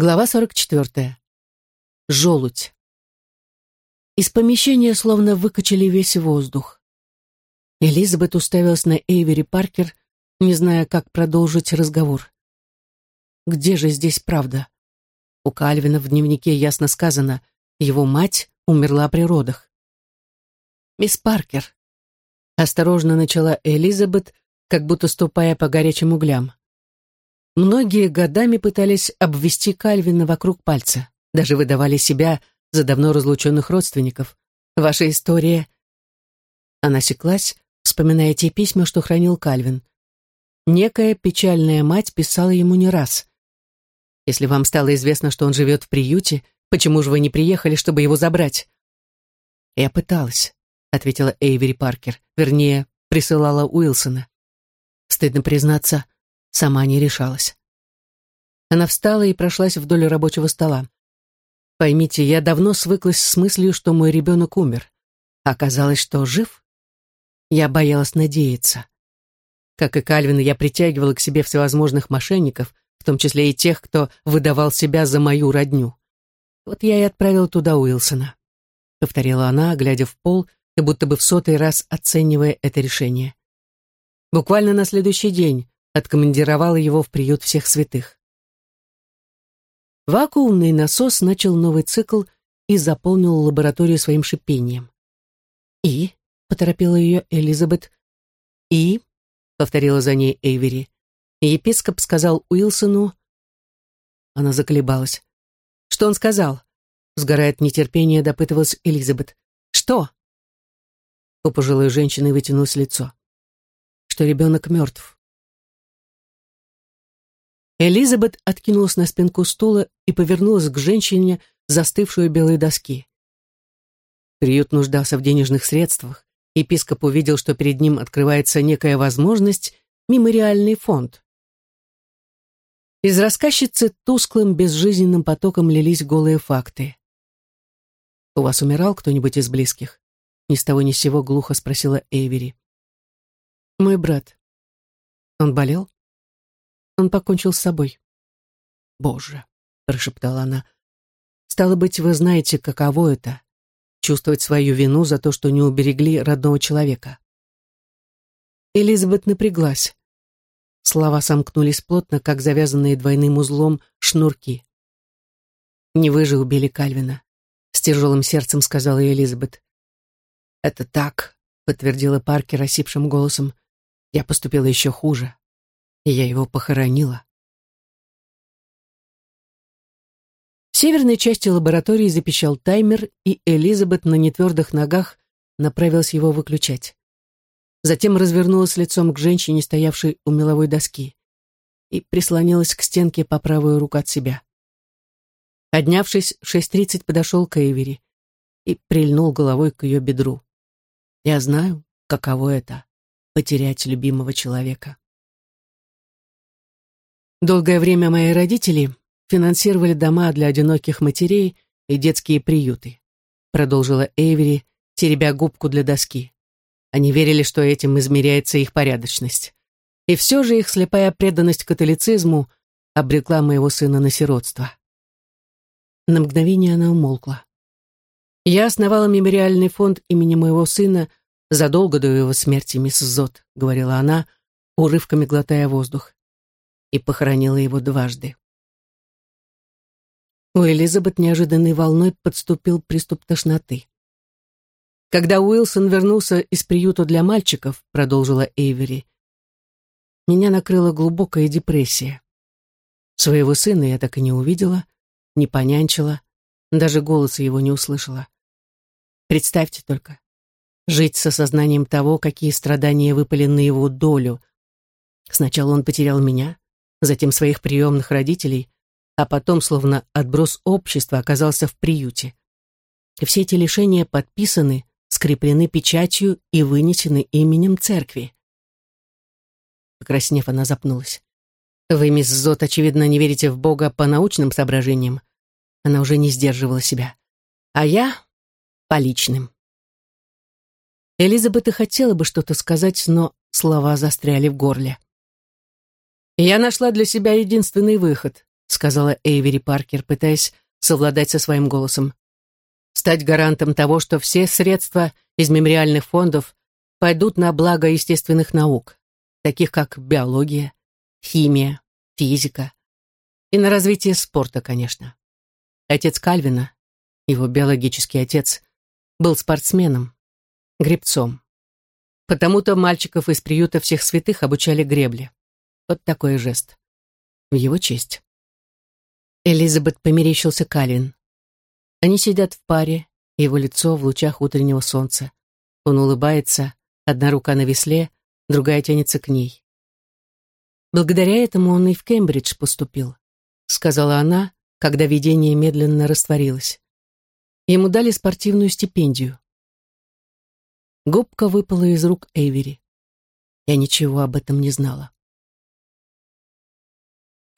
Глава 44. Желудь. Из помещения словно выкачали весь воздух. Элизабет уставилась на Эйвери Паркер, не зная, как продолжить разговор. Где же здесь правда? У Кальвина в дневнике ясно сказано, его мать умерла при родах. «Мисс Паркер», — осторожно начала Элизабет, как будто ступая по горячим углям. Многие годами пытались обвести Кальвина вокруг пальца, даже выдавали себя за давно разлученных родственников. Ваша история... Она секлась, вспоминая те письма, что хранил Кальвин. Некая печальная мать писала ему не раз. Если вам стало известно, что он живет в приюте, почему же вы не приехали, чтобы его забрать? Я пыталась, ответила Эйвери Паркер, вернее, присылала Уилсона. Стыдно признаться, Сама не решалась. Она встала и прошлась вдоль рабочего стола. Поймите, я давно свыклась с мыслью, что мой ребенок умер. Оказалось, что жив. Я боялась надеяться. Как и Кальвин, я притягивала к себе всевозможных мошенников, в том числе и тех, кто выдавал себя за мою родню. Вот я и отправила туда Уилсона. Повторила она, глядя в пол и будто бы в сотый раз оценивая это решение. Буквально на следующий день откомандировала его в приют всех святых. Вакуумный насос начал новый цикл и заполнил лабораторию своим шипением. «И?» — поторопила ее Элизабет. «И?» — повторила за ней Эйвери. Епископ сказал Уилсону... Она заколебалась. «Что он сказал?» Сгорает нетерпение, допытывалась Элизабет. «Что?» У пожилой женщины вытянулось лицо. «Что ребенок мертв». Элизабет откинулась на спинку стула и повернулась к женщине, застывшей у белой доски. Приют нуждался в денежных средствах. Епископ увидел, что перед ним открывается некая возможность, мемориальный фонд. Из рассказчицы тусклым, безжизненным потоком лились голые факты. «У вас умирал кто-нибудь из близких?» Ни с того ни с сего глухо спросила Эйвери. «Мой брат. Он болел?» Он покончил с собой. «Боже!» — прошептала она. «Стало быть, вы знаете, каково это — чувствовать свою вину за то, что не уберегли родного человека». Элизабет напряглась. Слова сомкнулись плотно, как завязанные двойным узлом шнурки. «Не вы же убили Кальвина», — с тяжелым сердцем сказала Элизабет. «Это так», — подтвердила Паркер осипшим голосом. «Я поступила еще хуже и я его похоронила. В северной части лаборатории запищал таймер, и Элизабет на нетвердых ногах направилась его выключать. Затем развернулась лицом к женщине, стоявшей у меловой доски, и прислонилась к стенке по правую руку от себя. Поднявшись, в 6.30 подошел к Эйвери и прильнул головой к ее бедру. Я знаю, каково это — потерять любимого человека. Долгое время мои родители финансировали дома для одиноких матерей и детские приюты, продолжила Эйвери, теребя губку для доски. Они верили, что этим измеряется их порядочность. И все же их слепая преданность католицизму обрекла моего сына на сиротство. На мгновение она умолкла. Я основала мемориальный фонд имени моего сына задолго до его смерти, мисс Зот, говорила она, урывками глотая воздух и похоронила его дважды. У Элизабет неожиданной волной подступил приступ тошноты. «Когда Уилсон вернулся из приюта для мальчиков», — продолжила Эйвери, «меня накрыла глубокая депрессия. Своего сына я так и не увидела, не понянчила, даже голоса его не услышала. Представьте только, жить с осознанием того, какие страдания выпали на его долю. Сначала он потерял меня, затем своих приемных родителей, а потом, словно отброс общества, оказался в приюте. И все эти лишения подписаны, скреплены печатью и вынесены именем церкви. Покраснев, она запнулась. «Вы, мисс Зот, очевидно, не верите в Бога по научным соображениям». Она уже не сдерживала себя. «А я — по личным». Элизабет и хотела бы что-то сказать, но слова застряли в горле. Я нашла для себя единственный выход, сказала Эйвери Паркер, пытаясь совладать со своим голосом. «Стать гарантом того, что все средства из мемориальных фондов пойдут на благо естественных наук, таких как биология, химия, физика и на развитие спорта, конечно. Отец Кальвина, его биологический отец, был спортсменом, гребцом. Потому-то мальчиков из приюта всех святых обучали гребле. Вот такой жест. В его честь. Элизабет померещился Калин. Они сидят в паре, его лицо в лучах утреннего солнца. Он улыбается, одна рука на весле, другая тянется к ней. Благодаря этому он и в Кембридж поступил, сказала она, когда видение медленно растворилось. Ему дали спортивную стипендию. Губка выпала из рук Эйвери. Я ничего об этом не знала.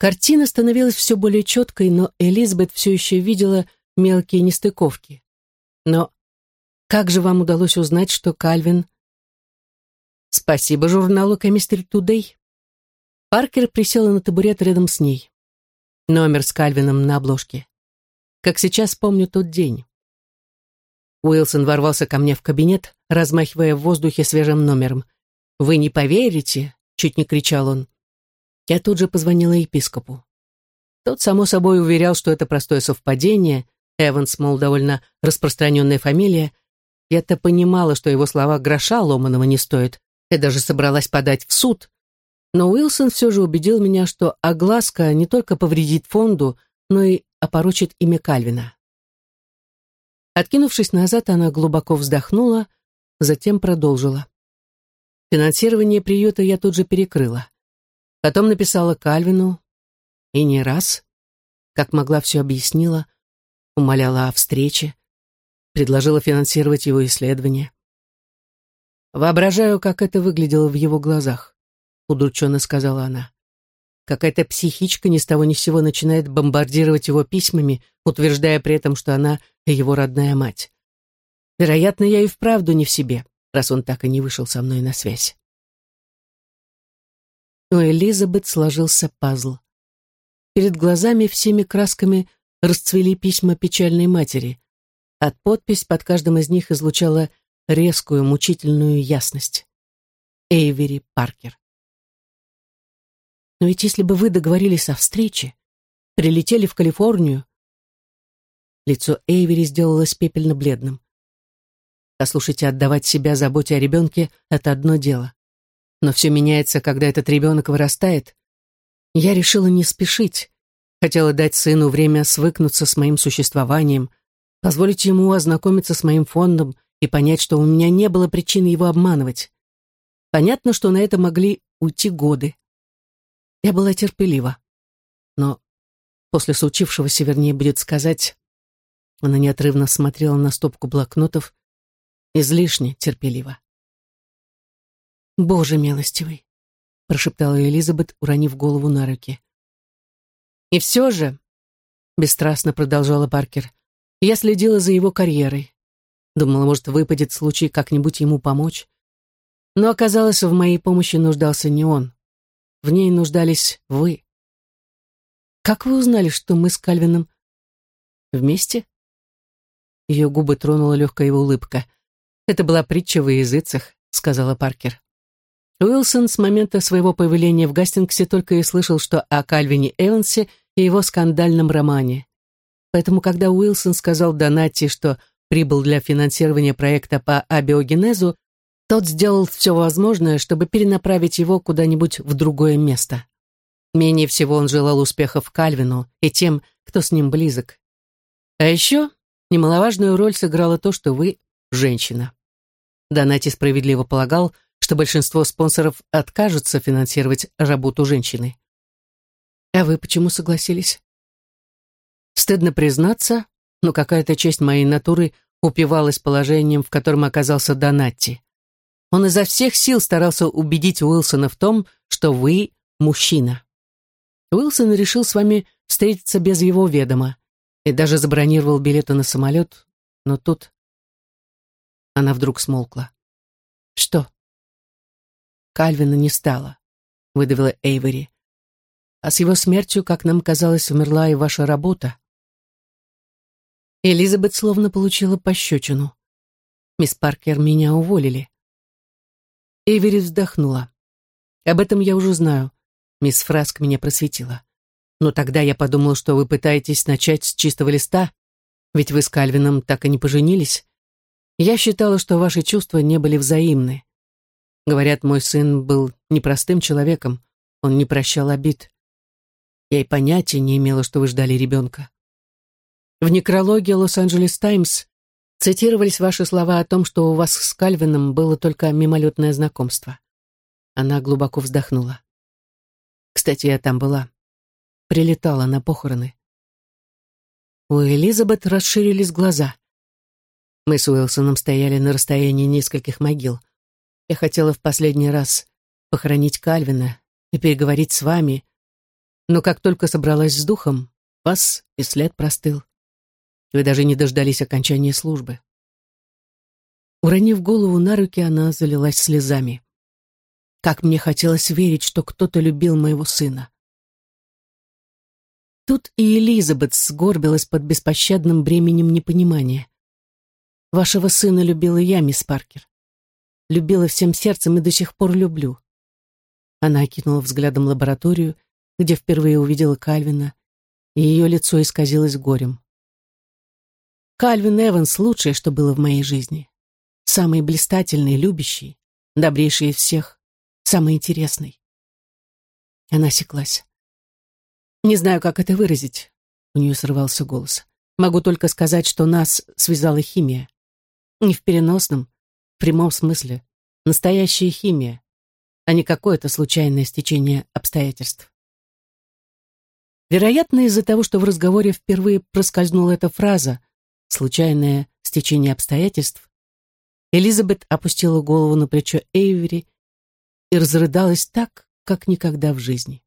Картина становилась все более четкой, но Элизабет все еще видела мелкие нестыковки. Но как же вам удалось узнать, что Кальвин... Спасибо журналу Chemistry Today. Паркер присела на табурет рядом с ней. Номер с Кальвином на обложке. Как сейчас помню тот день. Уилсон ворвался ко мне в кабинет, размахивая в воздухе свежим номером. «Вы не поверите!» — чуть не кричал он. Я тут же позвонила епископу. Тот, само собой, уверял, что это простое совпадение. Эванс, мол, довольно распространенная фамилия. Я-то понимала, что его слова гроша ломаного не стоят. Я даже собралась подать в суд. Но Уилсон все же убедил меня, что огласка не только повредит фонду, но и опорочит имя Кальвина. Откинувшись назад, она глубоко вздохнула, затем продолжила. Финансирование приюта я тут же перекрыла. Потом написала Кальвину, и не раз, как могла все объяснила, умоляла о встрече, предложила финансировать его исследования. «Воображаю, как это выглядело в его глазах», — удрученно сказала она. Какая-то психичка ни с того ни с сего начинает бомбардировать его письмами, утверждая при этом, что она его родная мать. Вероятно, я и вправду не в себе, раз он так и не вышел со мной на связь. У Элизабет сложился пазл. Перед глазами всеми красками расцвели письма печальной матери, а подпись под каждым из них излучала резкую, мучительную ясность. Эйвери Паркер. Но ведь если бы вы договорились о встрече, прилетели в Калифорнию... Лицо Эйвери сделалось пепельно-бледным. Послушайте, отдавать себя заботе о ребенке — это одно дело. Но все меняется, когда этот ребенок вырастает. Я решила не спешить. Хотела дать сыну время свыкнуться с моим существованием, позволить ему ознакомиться с моим фондом и понять, что у меня не было причин его обманывать. Понятно, что на это могли уйти годы. Я была терпелива. Но после случившегося, вернее, будет сказать, она неотрывно смотрела на стопку блокнотов, излишне терпелива. «Боже милостивый!» — прошептала Элизабет, уронив голову на руки. «И все же», — бесстрастно продолжала Паркер, — «я следила за его карьерой. Думала, может, выпадет случай как-нибудь ему помочь. Но оказалось, в моей помощи нуждался не он. В ней нуждались вы. Как вы узнали, что мы с Кальвином вместе?» Ее губы тронула легкая улыбка. «Это была притча во языцах», — сказала Паркер. Уилсон с момента своего появления в Гастингсе только и слышал, что о Кальвине Эвансе и его скандальном романе. Поэтому, когда Уилсон сказал Донати, что прибыл для финансирования проекта по абиогенезу, тот сделал все возможное, чтобы перенаправить его куда-нибудь в другое место. Менее всего он желал успехов Кальвину и тем, кто с ним близок. А еще немаловажную роль сыграло то, что вы женщина. Донати справедливо полагал, что большинство спонсоров откажутся финансировать работу женщины. А вы почему согласились? Стыдно признаться, но какая-то часть моей натуры упивалась положением, в котором оказался Донатти. Он изо всех сил старался убедить Уилсона в том, что вы мужчина. Уилсон решил с вами встретиться без его ведома и даже забронировал билеты на самолет, но тут... Она вдруг смолкла. Что? Кальвина не стало, выдавила Эйвери. а с его смертью, как нам казалось, умерла и ваша работа. Элизабет словно получила пощечину. Мисс Паркер, меня уволили. Эвери вздохнула. Об этом я уже знаю. Мисс Фраск меня просветила. Но тогда я подумал, что вы пытаетесь начать с чистого листа, ведь вы с Кальвином так и не поженились. Я считала, что ваши чувства не были взаимны. Говорят, мой сын был непростым человеком, он не прощал обид. Я и понятия не имела, что вы ждали ребенка. В некрологе «Лос-Анджелес Таймс» цитировались ваши слова о том, что у вас с Кальвином было только мимолетное знакомство. Она глубоко вздохнула. Кстати, я там была. Прилетала на похороны. У Элизабет расширились глаза. Мы с Уилсоном стояли на расстоянии нескольких могил. Я хотела в последний раз похоронить Кальвина и переговорить с вами, но как только собралась с духом, вас и след простыл. Вы даже не дождались окончания службы. Уронив голову на руки, она залилась слезами. Как мне хотелось верить, что кто-то любил моего сына. Тут и Элизабет сгорбилась под беспощадным бременем непонимания. Вашего сына любила я, мисс Паркер. Любила всем сердцем и до сих пор люблю. Она окинула взглядом лабораторию, где впервые увидела Кальвина, и ее лицо исказилось горем. Кальвин Эванс — лучшее, что было в моей жизни. Самый блистательный, любящий, добрейший из всех, самый интересный. Она осеклась. Не знаю, как это выразить. У нее срывался голос. Могу только сказать, что нас связала химия. Не в переносном, в прямом смысле. Настоящая химия, а не какое-то случайное стечение обстоятельств. Вероятно, из-за того, что в разговоре впервые проскользнула эта фраза, случайное стечение обстоятельств, Элизабет опустила голову на плечо Эйвери и разрыдалась так, как никогда в жизни.